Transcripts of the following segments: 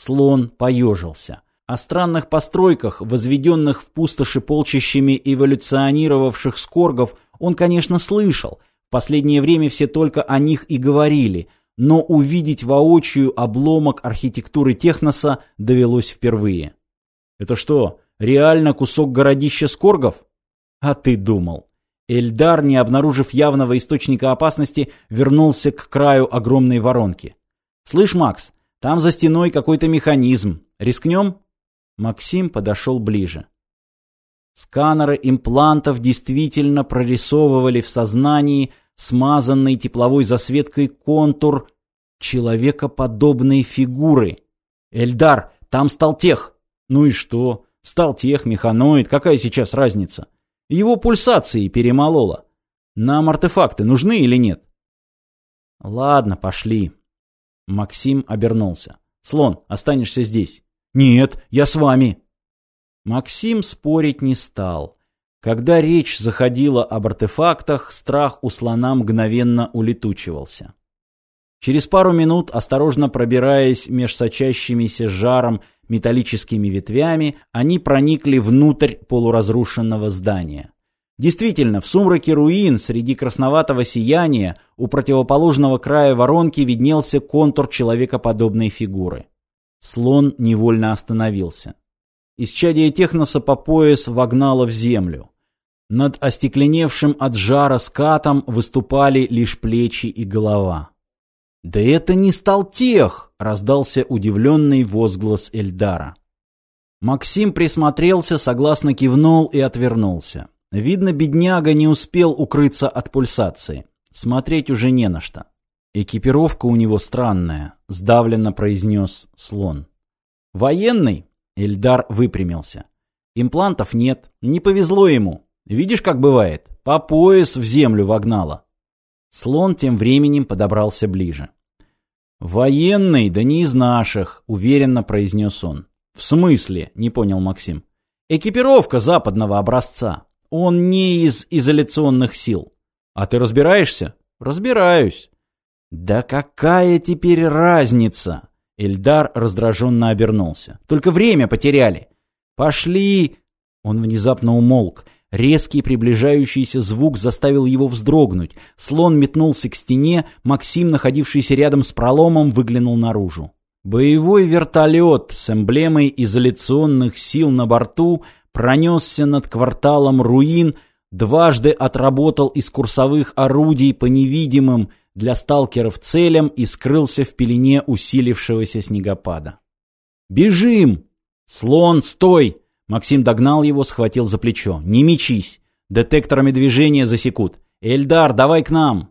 Слон поежился. О странных постройках, возведенных в пустоши полчищами эволюционировавших скоргов, он, конечно, слышал. В последнее время все только о них и говорили, но увидеть воочию обломок архитектуры Техноса довелось впервые. Это что, реально кусок городища скоргов? А ты думал. Эльдар, не обнаружив явного источника опасности, вернулся к краю огромной воронки. «Слышь, Макс, там за стеной какой-то механизм. Рискнем?» Максим подошел ближе. Сканеры имплантов действительно прорисовывали в сознании смазанный тепловой засветкой контур человекоподобной фигуры. «Эльдар, там сталтех!» «Ну и что? Сталтех, механоид, какая сейчас разница?» Его пульсации перемололо. Нам артефакты нужны или нет? Ладно, пошли. Максим обернулся. Слон, останешься здесь. Нет, я с вами. Максим спорить не стал. Когда речь заходила об артефактах, страх у слона мгновенно улетучивался. Через пару минут, осторожно пробираясь меж сочащимися жаром металлическими ветвями, они проникли внутрь полуразрушенного здания. Действительно, в сумраке руин, среди красноватого сияния, у противоположного края воронки виднелся контур человекоподобной фигуры. Слон невольно остановился. Исчадие техноса по пояс вогнало в землю. Над остекленевшим от жара скатом выступали лишь плечи и голова. «Да это не Сталтех!» — раздался удивленный возглас Эльдара. Максим присмотрелся, согласно кивнул и отвернулся. Видно, бедняга не успел укрыться от пульсации. Смотреть уже не на что. «Экипировка у него странная», — сдавленно произнес слон. «Военный?» — Эльдар выпрямился. «Имплантов нет. Не повезло ему. Видишь, как бывает? По пояс в землю вогнало». Слон тем временем подобрался ближе. «Военный, да не из наших», — уверенно произнес он. «В смысле?» — не понял Максим. «Экипировка западного образца. Он не из изоляционных сил. А ты разбираешься?» «Разбираюсь». «Да какая теперь разница?» Эльдар раздраженно обернулся. «Только время потеряли. Пошли...» Он внезапно умолк. Резкий приближающийся звук заставил его вздрогнуть. Слон метнулся к стене, Максим, находившийся рядом с проломом, выглянул наружу. Боевой вертолет с эмблемой изоляционных сил на борту пронесся над кварталом руин, дважды отработал из курсовых орудий по невидимым для сталкеров целям и скрылся в пелене усилившегося снегопада. «Бежим! Слон, стой!» Максим догнал его, схватил за плечо. «Не мечись! Детекторами движения засекут! Эльдар, давай к нам!»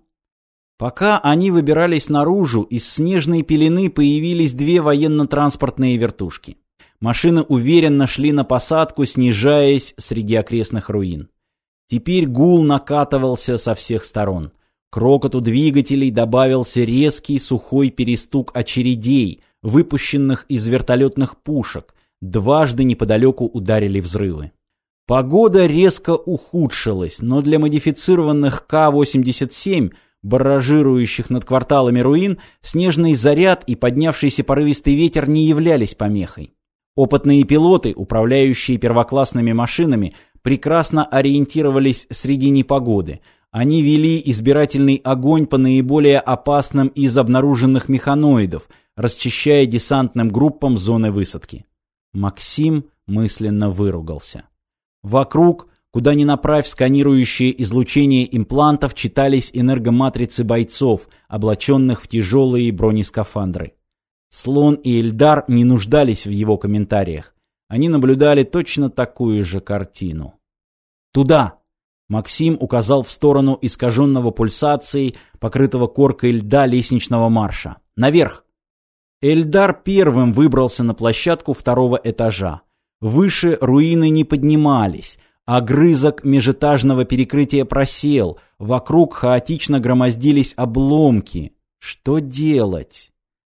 Пока они выбирались наружу, из снежной пелены появились две военно-транспортные вертушки. Машины уверенно шли на посадку, снижаясь среди окрестных руин. Теперь гул накатывался со всех сторон. К рокоту двигателей добавился резкий сухой перестук очередей, выпущенных из вертолетных пушек, Дважды неподалеку ударили взрывы. Погода резко ухудшилась, но для модифицированных К-87, барражирующих над кварталами руин, снежный заряд и поднявшийся порывистый ветер не являлись помехой. Опытные пилоты, управляющие первоклассными машинами, прекрасно ориентировались среди непогоды. Они вели избирательный огонь по наиболее опасным из обнаруженных механоидов, расчищая десантным группам зоны высадки. Максим мысленно выругался. Вокруг, куда ни направь сканирующие излучение имплантов, читались энергоматрицы бойцов, облаченных в тяжелые бронескафандры. Слон и Эльдар не нуждались в его комментариях. Они наблюдали точно такую же картину. «Туда!» Максим указал в сторону искаженного пульсацией, покрытого коркой льда лестничного марша. «Наверх!» Эльдар первым выбрался на площадку второго этажа. Выше руины не поднимались, а грызок межэтажного перекрытия просел, вокруг хаотично громоздились обломки. Что делать?